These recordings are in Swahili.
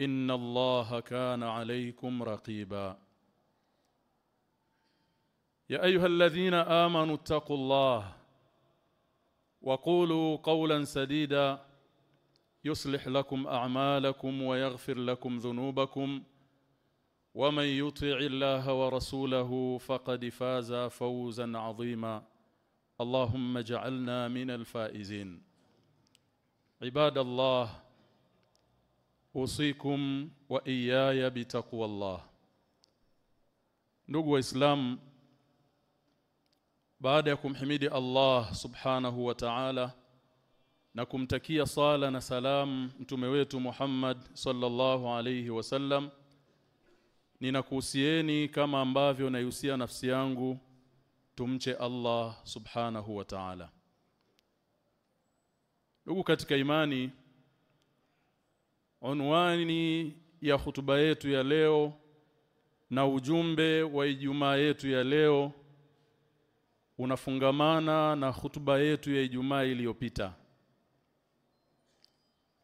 ان الله كان عليكم رقيبا. يا ايها الذين امنوا اتقوا الله وقولوا قولا سديدا. يصلح لكم اعمالكم ويغفر لكم ذنوبكم. ومن يطع الله ورسوله فقد فاز فوزا عظيما. اللهم اجعلنا من الفائزين. عباد الله usikum wa iyaya bitaqwallah ndugu waislamu baada ya kumhimidi Allah subhanahu wa ta'ala na kumtakia sala na salam mtume wetu Muhammad sallallahu alayhi wasallam ninakuhusieni kama ambavyo naihusia nafsi yangu tumche Allah subhanahu wa ta'ala. Ndugu katika imani Unwani ya hutuba yetu ya leo na ujumbe wa Ijumaa yetu ya leo unafungamana na hutuba yetu ya Ijumaa iliyopita.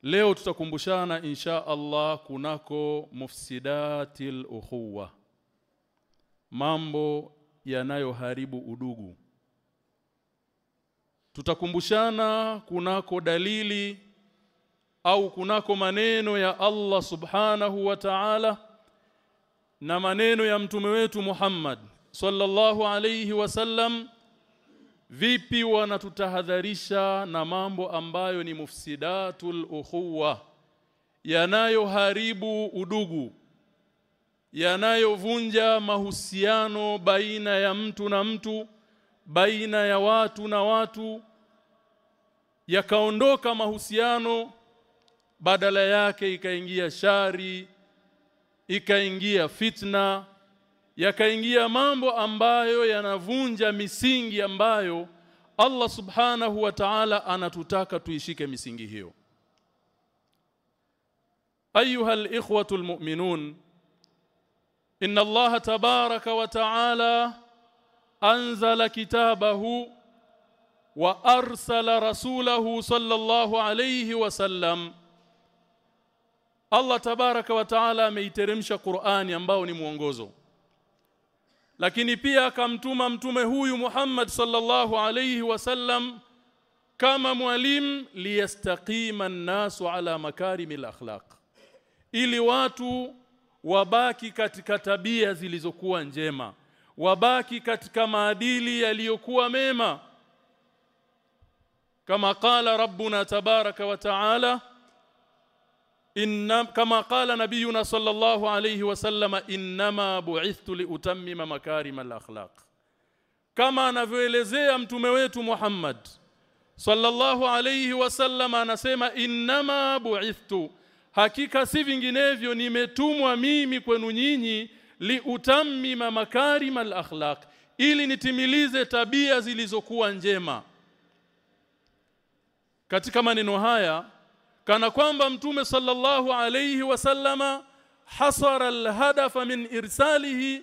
Leo tutakumbushana insha Allah kunako mufsidatil ukhuwa. Mambo yanayoharibu udugu. Tutakumbushana kunako dalili au kunako maneno ya Allah subhanahu wa ta'ala na maneno ya mtume wetu Muhammad sallallahu alayhi wasallam vipi wanatutahadharisha na mambo ambayo ni mufsidatul ukhuwa yanayoharibu udugu yanayovunja mahusiano baina ya mtu na mtu baina ya watu na watu yakaondoka mahusiano badala yake ikaingia shari ikaingia fitna yakaingia mambo ambayo yanavunja misingi ambayo Allah subhanahu wa ta'ala anatutaka tuishike misingi hiyo. Ayuha alikhwatu almu'minun inna Allah tabaraka wa ta'ala anzala kitabahu wa arsala rasulahu sallallahu alayhi wa sallam Allah tabaraka wa taala ameiteremsha Qur'ani ambao ni mwongozo. Lakini pia akamtuma mtume huyu Muhammad sallallahu alayhi wasallam kama mwalimu liyastaqima an-nasu ala makarimil akhlaq. Ili watu wabaki katika tabia zilizokuwa njema wabaki katika maadili yaliyokuwa mema. Kama qala rabbuna tabaraka wa taala inna kama qala nabiyuna sallallahu alayhi wasallama inma bu'ithtu liutammima makarimal akhlaq kama anavyoelezea mtume wetu Muhammad sallallahu alayhi wasallama anasema inma bu'ithtu hakika si vinginevyo nimetumwa mimi kwenu nyinyi liutammima makarimal akhlaq ili nitimilize tabia zilizokuwa njema. Katika maneno haya kana kwamba mtume sallallahu alayhi wasallama hasara alhadafa min irsalihi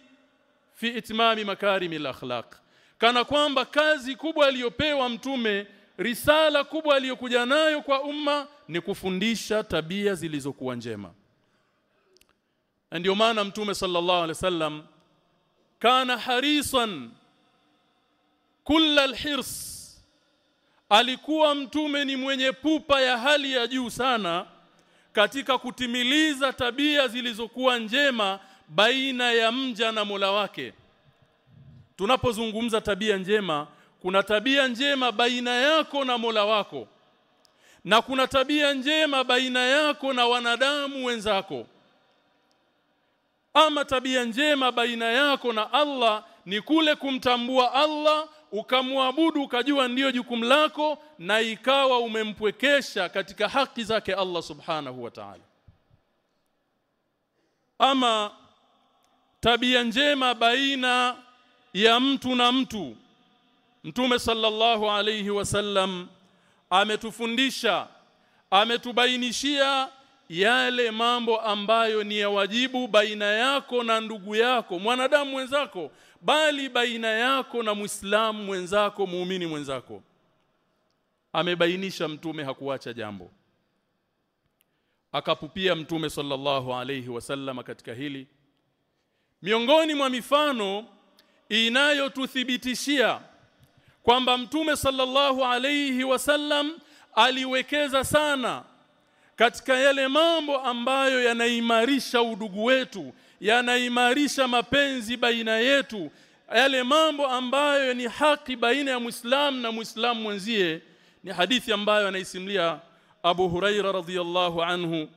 fi itmami makarimi alakhlaq. Kana kwamba kazi kubwa aliyopewa mtume risala kubwa aliyokuja nayo kwa umma ni kufundisha tabia zilizokuwa njema. Ndio maana mtume sallallahu alaihi wasallam kana harisan kulla alhirs alikuwa mtume ni mwenye pupa ya hali ya juu sana katika kutimiliza tabia zilizokuwa njema baina ya mja na Mola wake. Tunapozungumza tabia njema kuna tabia njema baina yako na Mola wako na kuna tabia njema baina yako na wanadamu wenzako. Ama tabia njema baina yako na Allah ni kule kumtambua Allah ukamwabudu ukajua ndiyo jukumu lako na ikawa umempwekesha katika haki zake Allah subhanahu wa ta'ala. Ama tabia njema baina ya mtu na mtu. Mtume sallallahu alayhi wasallam ametufundisha ametubainishia yale mambo ambayo ni ya wajibu baina yako na ndugu yako mwanadamu mwenzako bali baina yako na muislamu mwenzako muumini mwenzako. Amebainisha mtume hakuacha jambo. Akapupia mtume sallallahu alayhi wasallam katika hili. Miongoni mwa mifano inayotuthibitishia kwamba mtume sallallahu alayhi wasallam aliwekeza sana katika yale mambo ambayo yanaimarisha udugu wetu yanaimarisha mapenzi baina yetu yale mambo ambayo ni haki baina ya Muislam na Muislamu mwenzie ni hadithi ambayo anaisimulia Abu Huraira radhiyallahu anhu.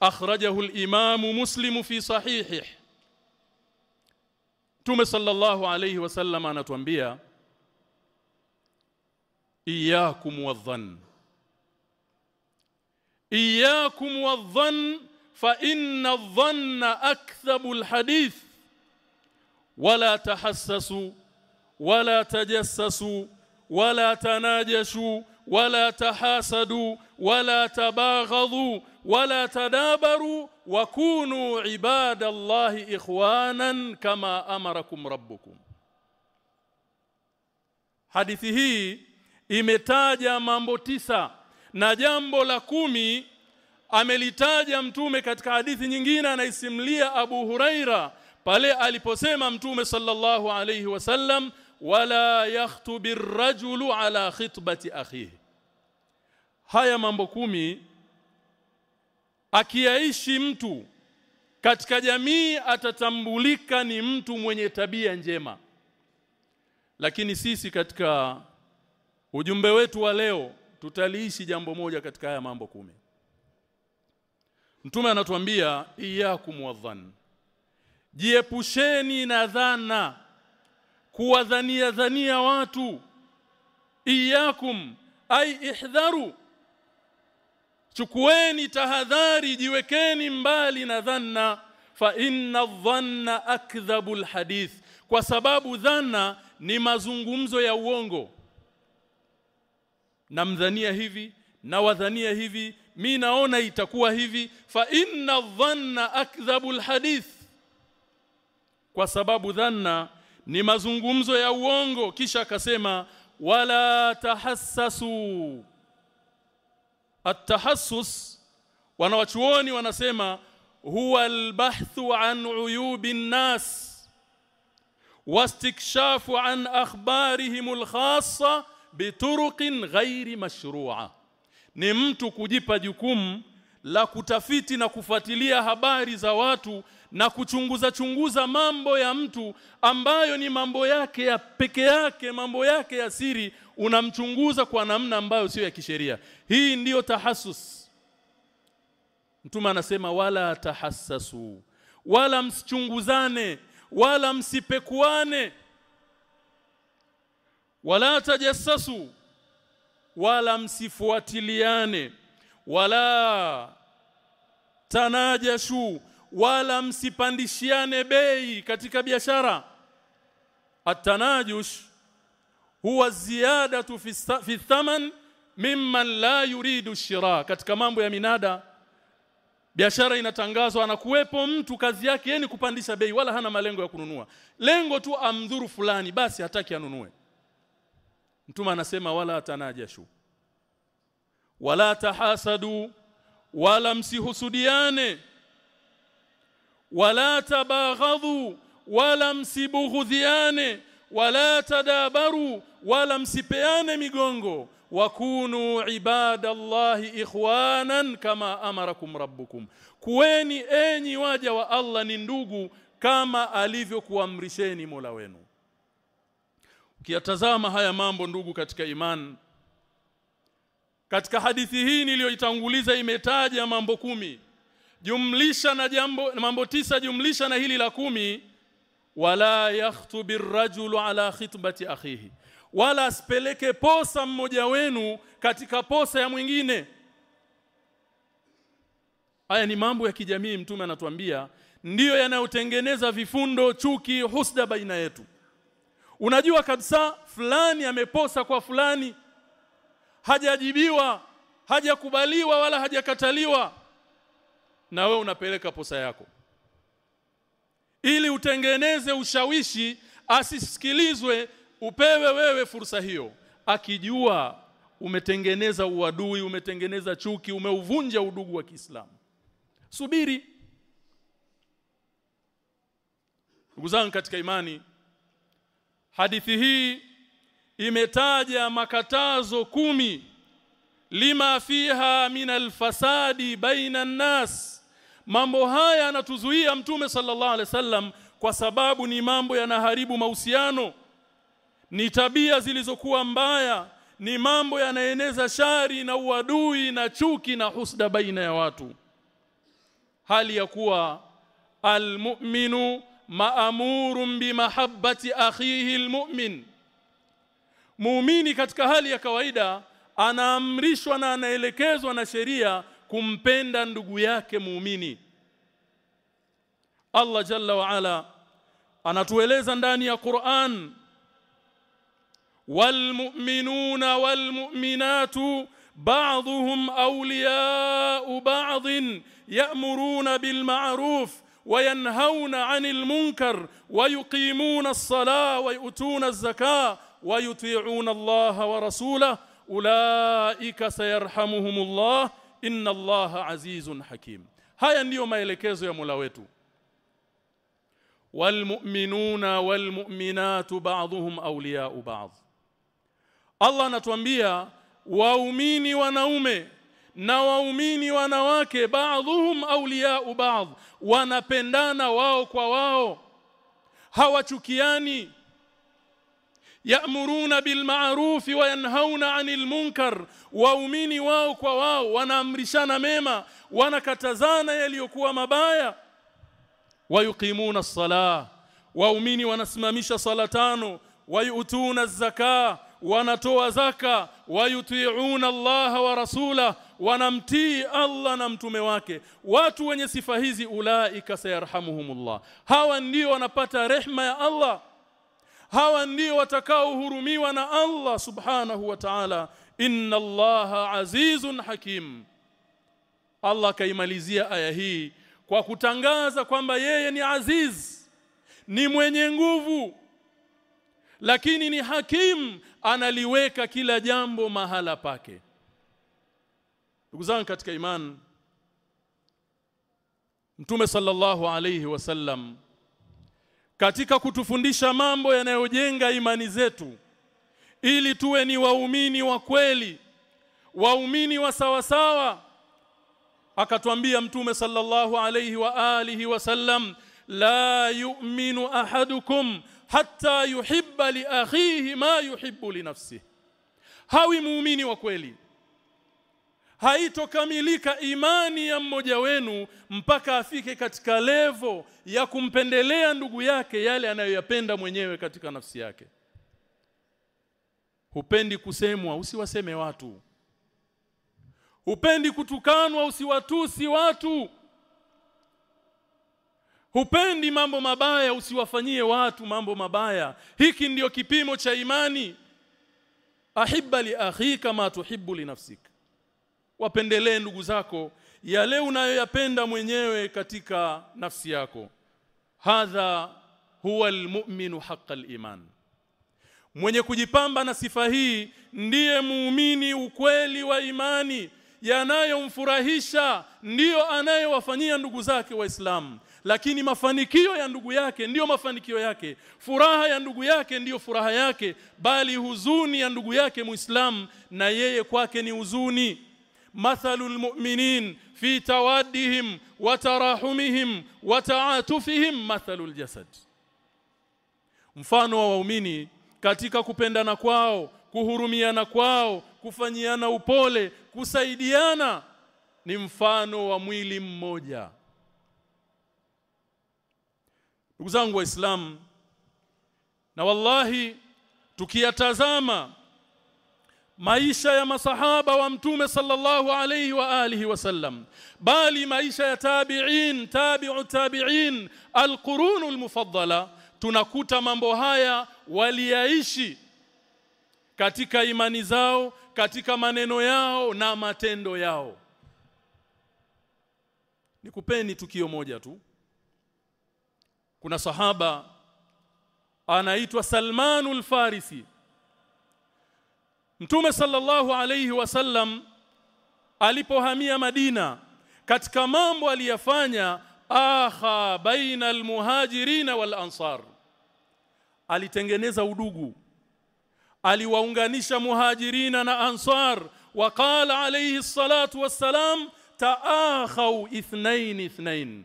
Akhrajahu al-Imam Muslim fi sahihih Tume sallallahu alayhi wasallam anatuambia iyyakum wadhann iyyakum wadhann fa inna adh-dhanna akthabu al-hadith wala tahassasu wala tajassasu wala tanajashu wala tahasadu wala tabaghadhu wala tadabaru wa kunu ibadallahi ikhwanan kama amarakum rabbukum Hadithi hii imetaja mambo tisa na jambo la kumi amelitaja mtume katika hadithi nyingine anaisimulia Abu Huraira pale aliposema mtume sallallahu alayhi wasallam wala yakhtubi rajulu ala khitbati akhihi. Haya mambo kumi akiaishi mtu katika jamii atatambulika ni mtu mwenye tabia njema. Lakini sisi katika ujumbe wetu wa leo tutaliishi jambo moja katika haya mambo kumi. Mtume anatuambia iyakum wadhann jiepusheni na dhana kuwadhania dhania watu. Iyakum ai ihdharu. Chukueni tahadhari jiwekeni mbali na dhanna. Fa inna dhanna akdhabul hadith. Kwa sababu dhanna ni mazungumzo ya uongo namdhania hivi na wadhania hivi mi naona itakuwa hivi fa inna dhanna akdhabul hadith kwa sababu dhanna ni mazungumzo ya uongo kisha akasema wala tahassasu at-tahassus wanawachuoni wanasema huwa al-bahthu an uyubi nas واستكشاف عن اخبارهم الخاصه bituruqin ghairi mashrua. Ni mtu kujipa jukumu la kutafiti na kufuatilia habari za watu na kuchunguza chunguza mambo ya mtu ambayo ni mambo yake ya peke yake mambo yake ya siri unamchunguza kwa namna ambayo sio ya kisheria. Hii ndiyo tahassus. Mtume anasema wala tahassasu wala msichunguzane wala msipekuane wala tajassasu wala msifuatiliane wala tanajashu wala msipandishiane bei katika biashara. Atanajush huwa ziadatu fi, thaman mimman la yuridu shira. Katika mambo ya minada biashara inatangazwa anakuwepo mtu kazi yake yeye kupandisha bei wala hana malengo ya kununua. Lengo tu amdhuru fulani basi hataki anunue mtume anasema wala tanajashu wala tahasadu wala msihusudiane wala tabaghadhu wala msibughudhiane wala tadabaru wala msipeane migongo. Wakunu ibadallahi ikhwanan kama amarakum rabbukum. Kuweni enyi waja wa Allah ni ndugu kama alivyokuamrisheni Mola wenu ukiyatazama haya mambo ndugu katika imani katika hadithi hii niliyoitanguliza imetaja mambo kumi. Jumlisha na jambo mambo tisa jumlisha na hili la kumi. Wala yakhtubi rajulu ala khitbati akhihi. Wala asipeleke posa mmoja wenu katika posa ya mwingine. Haya ni mambo ya kijamii mtume anatuambia. Ndiyo yanayotengeneza vifundo chuki husda baina yetu unajua kabisa fulani ameposa kwa fulani hajajibiwa hajakubaliwa wala hajakataliwa na we unapeleka posa yako. Ili utengeneze ushawishi asisikilizwe upewe wewe fursa hiyo. Akijua umetengeneza uadui umetengeneza chuki umeuvunja udugu wa Kiislamu. Subiri. Ndugu zangu katika imani hadithi hii imetaja makatazo kumi. Lima fiha min alfasadi baina nnas. Mambo haya anatuzuia mtume sallallahu alaihi wasallam kwa sababu ni mambo yanaharibu mahusiano. Ni tabia zilizokuwa mbaya ni mambo yanaeneza shari na uadui na chuki na husda baina ya watu. Hali ya kuwa almu'minu maamurun bimahabbati akhihi almu'min. Muumini katika hali ya kawaida anaamrishwa na anaelekezwa na sheria kumpenda ndugu yake muumini. Allah jalla wa ala anatueleza ndani ya Qur'an walmu'minuna walmu'minatu ba'dhuhum awliya'u ba'd ya'muruna bilma'ruf وينهون عن المنكر ويقيمون الصلاة ويؤتون الزكاة ويطيعون الله ورسوله. أولئك سيرحمهم الله. إن الله عزيز حكيم. هيا نيو ماelekezo ya mola wetu والمؤمنون والمؤمنات بعضهم أولياء بعض. الله anatuambia waumini wanaume na waumini wanawake baadhuhum awliya'u ba'd wanapendana wao kwa wao. Hawachukiani. Ya'muruna bil ma'ruf wa yanhauna 'anil munkar. Waumini wao kwa wao wanaamrishana mema wanakatazana yaliyokuwa mabaya. Wayuqimuna as-salah. Waumini wanasimamisha sala tano. Wayutuna az-zakah. Wanatoa zaka. Wayuti'una Allah wa rasula wanamtii Allah na mtume wake. Watu wenye sifa hizi ulaika sayarhamuhumullah. Hawa ndio wanapata rehma ya Allah. Hawa ndio watakaohurumiwa na Allah subhanahu wa ta'ala. Inna Allah azizun hakim. Allah kaimalizia aya hii kwa kutangaza kwamba yeye ni aziz ni mwenye nguvu lakini ni hakim. Analiweka kila jambo mahala pake ndugu zangu katika imani Mtume sallallahu alayhi wasallam katika kutufundisha mambo yanayojenga imani zetu ili tuwe ni waumini wa kweli waumini wa sawasawa akatwambia mtume sallallahu alayhi wa alihi wasallam la yu'minu ahadukum hatta yuhibba li akhihi ma yuhibbu li nafsihi. Hawi muumini wa kweli haitokamilika imani ya mmoja wenu mpaka afike katika levo ya kumpendelea ndugu yake yale anayoyapenda mwenyewe katika nafsi yake. Hupendi kusemwa usiwaseme watu. Hupendi kutukanwa usiwatusi watu. Hupendi mambo mabaya usiwafanyie watu mambo mabaya. Hiki ndiyo kipimo cha imani. Ahibba li akhika ma tuhibbu li nafsika wapendelee ndugu zako yale unayoyapenda mwenyewe katika nafsi yako. Hadha huwa almu'minu haqqal iman mwenye kujipamba na sifa hii ndiye muumini ukweli wa imani. Yanayomfurahisha ndiyo anayewafanyia ndugu zake waislamu lakini mafanikio ya ndugu yake ndiyo mafanikio yake. Furaha ya ndugu yake ndiyo furaha yake. Bali huzuni ya ndugu yake muislamu na yeye kwake ni huzuni mathalul المؤمنين في توادهم وتراحمهم وتعاطفهم مثل الجسد mfano wa waumini katika kupendana kwao kuhurumiana kwao kufanyiana upole kusaidiana ni mfano wa mwili mmoja. Ndugu zangu waislamu na wallahi tukiyatazama maisha ya masahaba wa mtume sallallahu alayhi wa alihi wasallam bali maisha ya tabi'in tabi'u tabi'in alqurun almufaddala. Tunakuta mambo haya waliyaishi katika imani zao katika maneno yao na matendo yao. Nikupeni tukio moja tu. Kuna sahaba anaitwa Salmanul Farisi Mtume sallallahu alayhi wasallam alipohamia Madina katika mambo aliyafanya akha baina almuhajirina wal ansar alitengeneza udugu. Aliwaunganisha muhajirina na ansar. Waqala alayhi salatu wassalam taakhaw ithnain ithnain.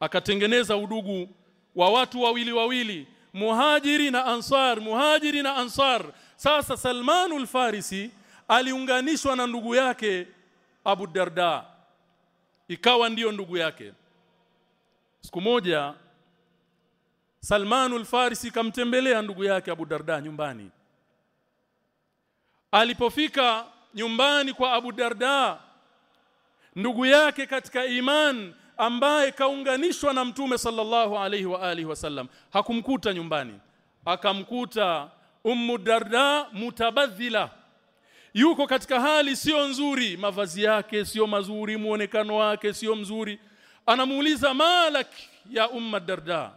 Akatengeneza udugu wa watu wawili wawili muhajiri na ansar muhajiri na ansar sasa Salmanul Farisi aliunganishwa na ndugu yake Abu Darda. Ikawa ndiyo ndugu yake. Siku moja Salmanul Farisi kamtembelea ndugu yake Abu Darda nyumbani. Alipofika nyumbani kwa Abu Darda ndugu yake katika iman ambaye kaunganishwa na mtume sallallahu alaihi wa alihi wasallam hakumkuta nyumbani. Akamkuta ummu darda mutabadhila. Yuko katika hali sio nzuri. Mavazi yake sio mazuri muonekano wake sio mzuri. Anamuuliza malak ya umma darda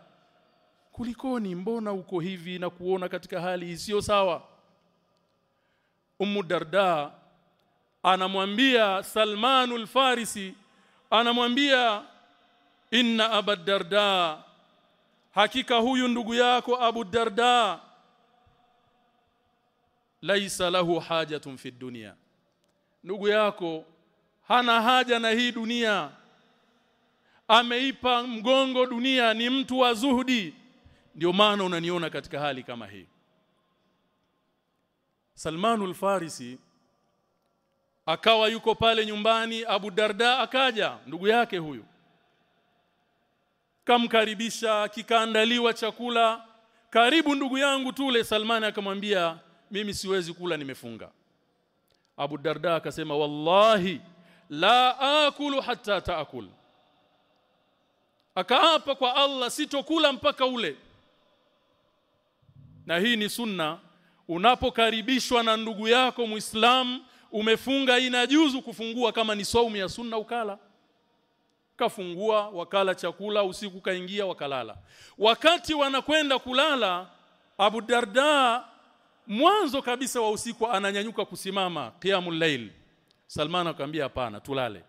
kulikoni? Mbona uko hivi na kuona katika hali isiyo sawa? Ummu darda anamwambia salmanul farisi anamwambia inna abu darda hakika huyu ndugu yako abu darda laisa lahu hajatun fi dunia ndugu yako hana haja na hii dunia. Ameipa mgongo dunia ni mtu wa zuhudi. Ndio maana unaniona katika hali kama hii. Salmanul Farisi akawa yuko pale nyumbani Abu Darda akaja ndugu yake huyu. Kamkaribisha kikaandaliwa chakula. Karibu ndugu yangu tule Salmani akamwambia mimi siwezi kula nimefunga. Abu Darda akasema wallahi la akulu hatta taakul. Akaapa kwa Allah sitokula mpaka ule. Na hii ni sunna. Unapokaribishwa na ndugu yako muislam umefunga inajuzu kufungua kama ni saumu ya sunna ukala. Kafungua wakala chakula usiku kaingia wakalala. Wakati wanakwenda kulala Abu Darda mwanzo kabisa wa usiku ananyanyuka kusimama qiyamul layl. Salman akamwambia hapana tulale.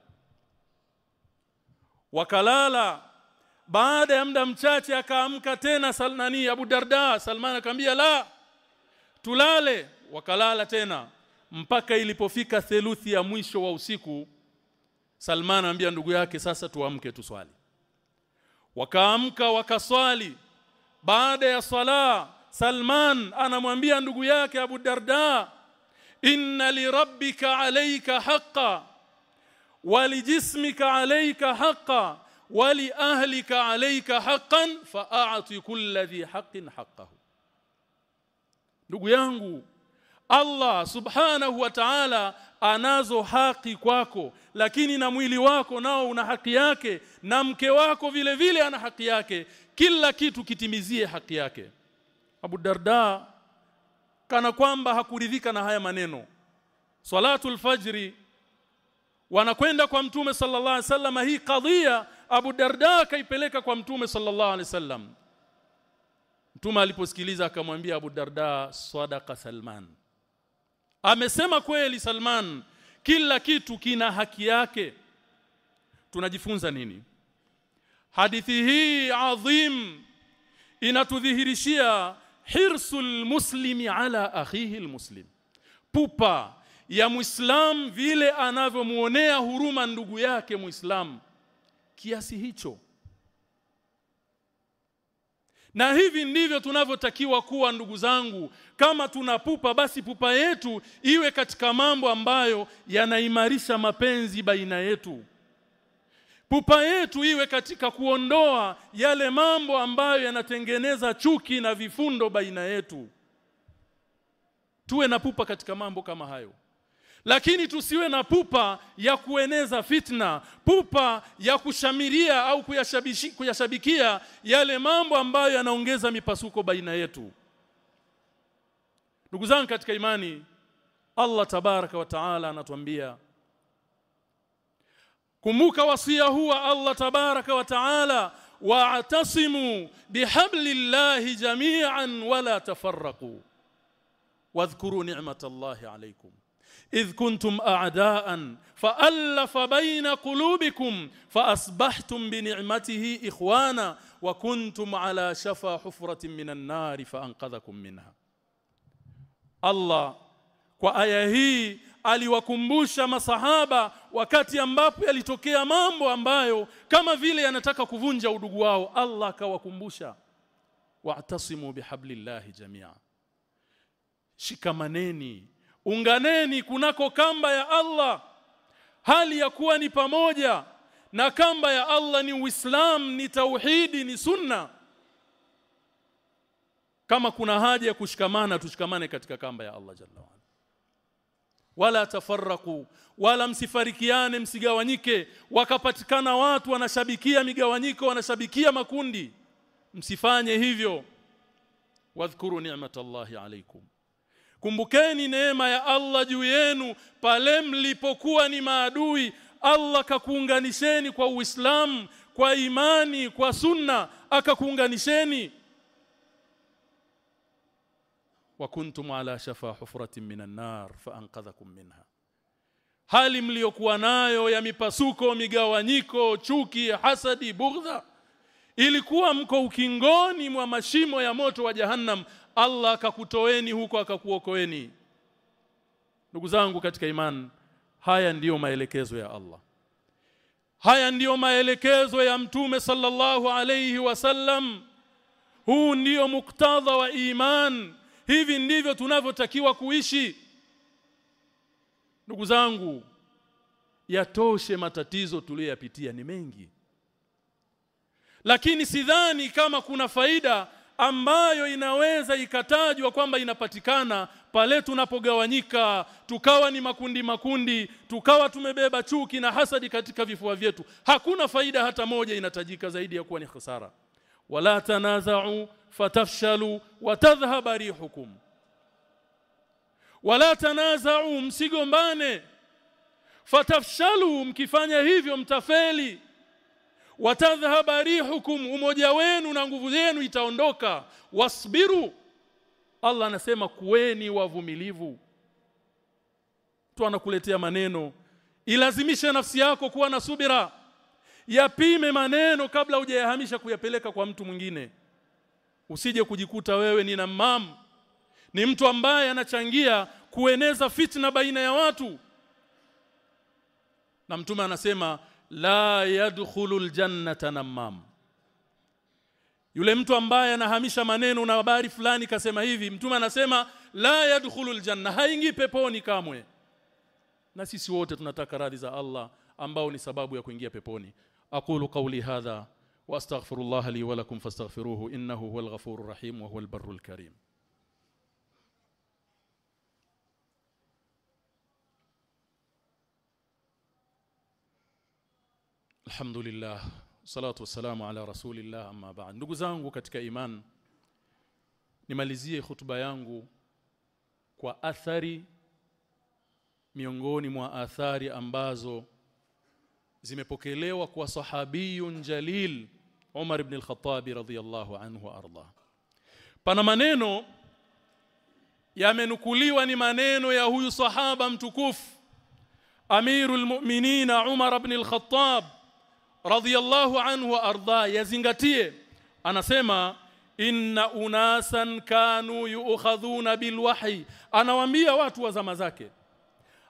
Wakalala. Baada ya muda mchache akaamka tena Salnani Abu Darda. Salman akamwambia la tulale. Wakalala tena. Mpaka ilipofika theluthi ya mwisho wa usiku Salman anambia ndugu yake sasa tuamke tuswali. Wakaamka wakaswali. Baada ya sala Salman anamwambia ndugu yake Abu Darda inna li rabbika alayka haqqan walijismika alayka haqqan wali ahlika alayka haqqan fa'ati kulli dhi haqqin haqqahu. Ndugu yangu Allah subhanahu wa ta'ala anazo haki kwako lakini na mwili wako nao una haki yake na mke wako vile vile ana haki yake kila kitu kitimizie haki yake Abu Darda kana kwamba hakuridhika na haya maneno. Salatul fajri wanakwenda kwa mtume sallallahu alaihi wasallam hii kadhia Abu Darda kaipeleka kwa mtume sallallahu alaihi wasallam. Mtume aliposikiliza akamwambia Abu Darda sadaqa Salman. Amesema kweli Salman kila kitu kina haki yake. Tunajifunza nini? Hadithi hii adhim inatudhihirishia hirsul muslimi ala akhihi almuslim. Pupa ya muislam vile anavyomuonea huruma ndugu yake muislam. Kiasi hicho. Na hivi ndivyo tunavyotakiwa kuwa ndugu zangu. Kama tuna pupa basi pupa yetu iwe katika mambo ambayo yanaimarisha mapenzi baina yetu pupa yetu iwe katika kuondoa yale mambo ambayo yanatengeneza chuki na vifundo baina yetu. Tuwe na pupa katika mambo kama hayo. Lakini tusiwe na pupa ya kueneza fitna pupa ya kushamiria au kuyashabikia yale mambo ambayo yanaongeza mipasuko baina yetu. Ndugu zangu katika imani Allah tabaraka wa taala anatuambia kumbuka wasia huwa Allah tabaraka wa taala wa'tasimu bihablillahi jami'an wala tafarraqu wadhkuru ni'matallahi alaykum إذ كنتم أعداء فألف بين قلوبكم فأصبحتم بنعمته إخوانا وكنتم على شفا حفرة من النار فأنقذكم منها الله kwa aya aliwakumbusha masahaba wakati ambapo yalitokea mambo ambayo kama vile yanataka kuvunja udugu wao. Allah akawakumbusha wa'tasimu bihablillahi jamia. Shikamaneni unganeni kunako kamba ya Allah. Hali ya kuwa ni pamoja na kamba ya Allah ni Uislamu ni tauhidi ni sunna. Kama kuna haja ya kushikamana tushikamane katika kamba ya Allah jalla wala wala tafarraku wala msifarikiane msigawanyike. Wakapatikana watu wanashabikia migawanyiko wanashabikia makundi. Msifanye hivyo. Wadhkuru ni'matallahi alaykum. Kumbukeni neema ya Allah juu yenu. Pale mlipokuwa ni maadui Allah kakuunganisheni kwa Uislamu kwa imani kwa sunna akakuunganisheni wa kuntum ala shafa hufratin minan nar faanqadhakum minha. Hali mliokuwa nayo ya mipasuko migawanyiko chuki hasadi bughdha ilikuwa mko ukingoni mwa mashimo ya moto wa jahannam. Allah akakutoeni huko akakuokoeni. Ndugu zangu katika imani haya ndiyo maelekezo ya Allah. Haya ndiyo maelekezo ya mtume sallallahu alayhi wasallam huu ndiyo muktadha wa iman hivi ndivyo tunavyotakiwa kuishi. Ndugu zangu yatoshe matatizo tuliyoyapitia ni mengi. Lakini sidhani kama kuna faida ambayo inaweza ikatajwa kwamba inapatikana pale tunapogawanyika tukawa ni makundi makundi tukawa tumebeba chuki na hasadi katika vifua vyetu. Hakuna faida hata moja inatajika zaidi ya kuwa ni hasara wala tanaza'u fatafshalu watadhhaba rihukum. Wala tanaza'u msigombane. Fatafshalu mkifanya hivyo mtafeli. Watadhhaba rihukum umoja wenu na nguvu zenu itaondoka. Wasbiru Allah anasema kuweni wavumilivu. Tu anakuletea maneno ilazimisha nafsi yako kuwa na subira. Yapime maneno kabla hujayahamisha kuyapeleka kwa mtu mwingine usije kujikuta wewe ni namam ni mtu ambaye anachangia kueneza fitna baina ya watu. Na mtume anasema la yadkhulul jannata namam yule mtu ambaye anahamisha maneno na habari fulani kasema hivi mtume anasema la yadkhulul janna haingii peponi kamwe. Na sisi wote tunataka radhi za Allah ambao ni sababu ya kuingia peponi. Aqulu qawli hadha واستغفر لي ولكم فاستغفروه انه هو الغفور الرحيم وهو البر الكريم Alhamdulillah salatu wassalamu ala rasulillah amma ba'd ndugu zangu katika iman nimalizie hutuba yangu kwa athari miongoni mwa athari ambazo zimepokelewa kwa sahabiyun jalil Umar ibn al-Khattab radhiyallahu anhu arda. Pana maneno yamenukuliwa ni maneno ya huyu sahaba mtukufu Amirul Mu'minin Umar ibn al-Khattab radhiyallahu anhu arda yazingatie. Anasema inna unasan kanu yu'khadhuna bilwahi anawaambia watu wa zama zake.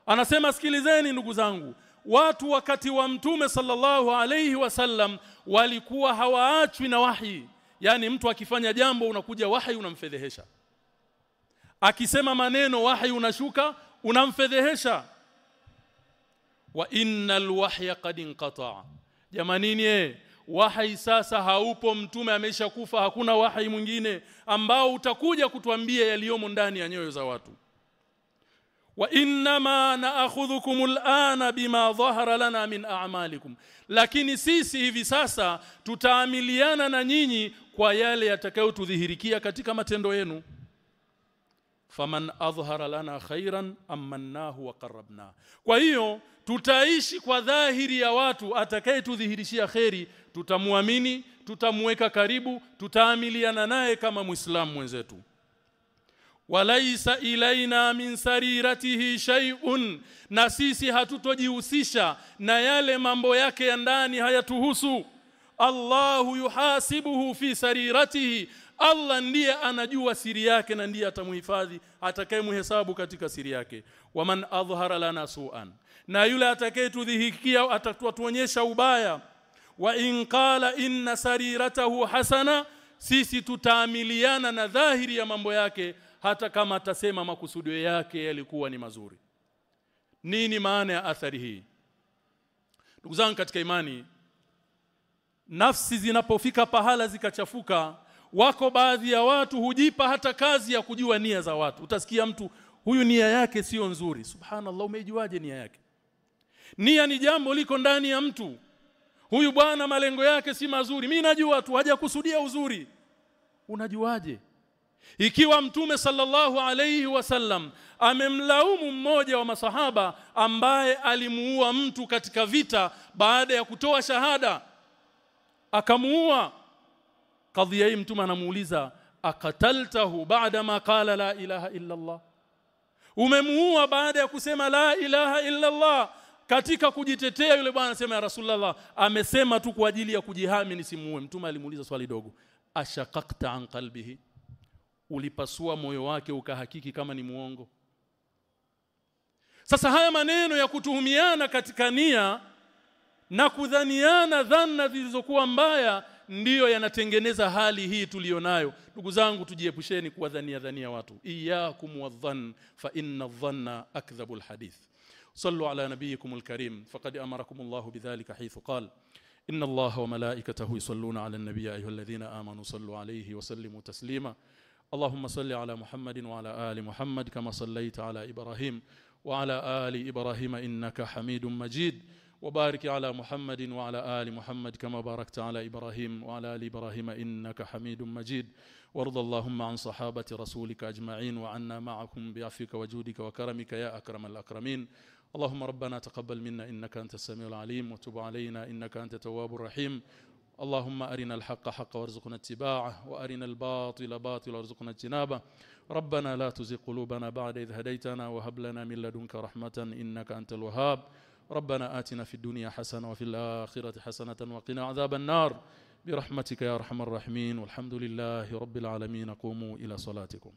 Anasema sikilizeni ndugu zangu watu wakati wa mtume sallallahu alayhi wasallam walikuwa hawaachwi na wahi. Yani mtu akifanya jambo unakuja wahi unamfedhehesha. Akisema maneno wahi unashuka unamfedhehesha. Wa innal wahya qad inqata. Jamanini eh wahi sasa haupo mtume ameshakufa hakuna wahi mwingine ambao utakuja kutuambia yaliyomo ndani ya nyoyo za watu wa inma na'khudhukum al'ana bima dhahara lana min a'malikum. Lakini sisi hivi sasa tutaamiliana na nyinyi kwa yale yatakayotudhihirikia katika matendo yenu. Faman adhhara lana khairan ammannahu wa qarrabna. Kwa hiyo tutaishi kwa dhahiri ya watu atakayetudhihirishia kheri tutamwamini tutamweka karibu tutaamiliana naye kama muislamu mwenzetu walaisa ilaina min sariratihi shay'un na sisi hatutojihusisha na yale mambo yake ya ndani hayatuhusu. Allahu yuhasibuhu fi sariratihi Allah ndiye anajua siri yake na ndiye atamhifadhi atakayemhesabu katika siri yake. Waman adhhara lana su'an na yule atakayetudhihikia atatuonyesha ubaya. Wa in qala inna sariratahu hasana sisi tutaamiliana na dhahiri ya mambo yake hata kama atasema makusudio yake yalikuwa ni mazuri. Nini maana ya athari hii? Ndugu zangu katika imani nafsi zinapofika pahala zikachafuka wako baadhi ya watu hujipa hata kazi ya kujua nia za watu. Utasikia mtu huyu nia yake sio nzuri. Subhanallah umejuaje nia yake? Nia ni jambo liko ndani ya mtu. Huyu bwana malengo yake si mazuri. Mimi najua tu hajakusudia uzuri. Unajuaje ikiwa mtume sallallahu alayhi wasallam amemlaumu mmoja wa masahaba ambaye alimuua mtu katika vita baada ya kutoa shahada akamuua. Kadhia hii mtume anamuuliza akataltahu baada ma qala la ilaha illa Allah? Umemuua baada ya kusema la ilaha illa Allah? Katika kujitetea yule bwana anasema ya rasulullah amesema tu kwa ajili ya kujihami nisimuue. Mtume alimuuliza swali dogo ashaqaqta an qalbihi ulipasua moyo wake ukahakiki kama ni muongo sasa haya maneno ya kutuhumiana katika nia na kudhaniana dhanna zilizokuwa mbaya ndiyo yanatengeneza hali hii tulionayo ndugu zangu tujiepusheni kuwadhania dhania watu iyyakum wadhann fa inna dhanna akdhabul hadith صلوا على نبيكم الكريم فقد امركم الله بذلك حيث قال ان الله وملائكته يصلون على النبي ايها الذين امنوا صلوا عليه وسلموا تسليما اللهم صل على محمد وعلى آل محمد كما صليت على إبراهيم وعلى آل إبراهيم إنك حميد مجيد. وبارك على محمد وعلى آل محمد كما باركت على إبراهيم وعلى آل إبراهيم إنك حميد مجيد. وارض اللهم عن صحابة رسولك أجمعين وعنا معكم بعفوك وجودك وكرمك يا أكرم الأكرمين. اللهم ربنا تقبل منا إنك أنت السميع العليم. وتب علينا إنك أنت التواب الرحيم. اللهم أرنا الحق حقا وارزقنا اتباعه وأرنا الباطل باطلا وارزقنا اجتنابه. ربنا لا تزغ قلوبنا بعد إذ هديتنا وهب لنا من لدنك رحمة إنك أنت الوهاب. ربنا آتنا في الدنيا حسنة وفي الآخرة حسنة وقنا عذاب النار. برحمتك يا أرحم الراحمين. والحمد لله رب العالمين. قوموا إلى صلاتكم.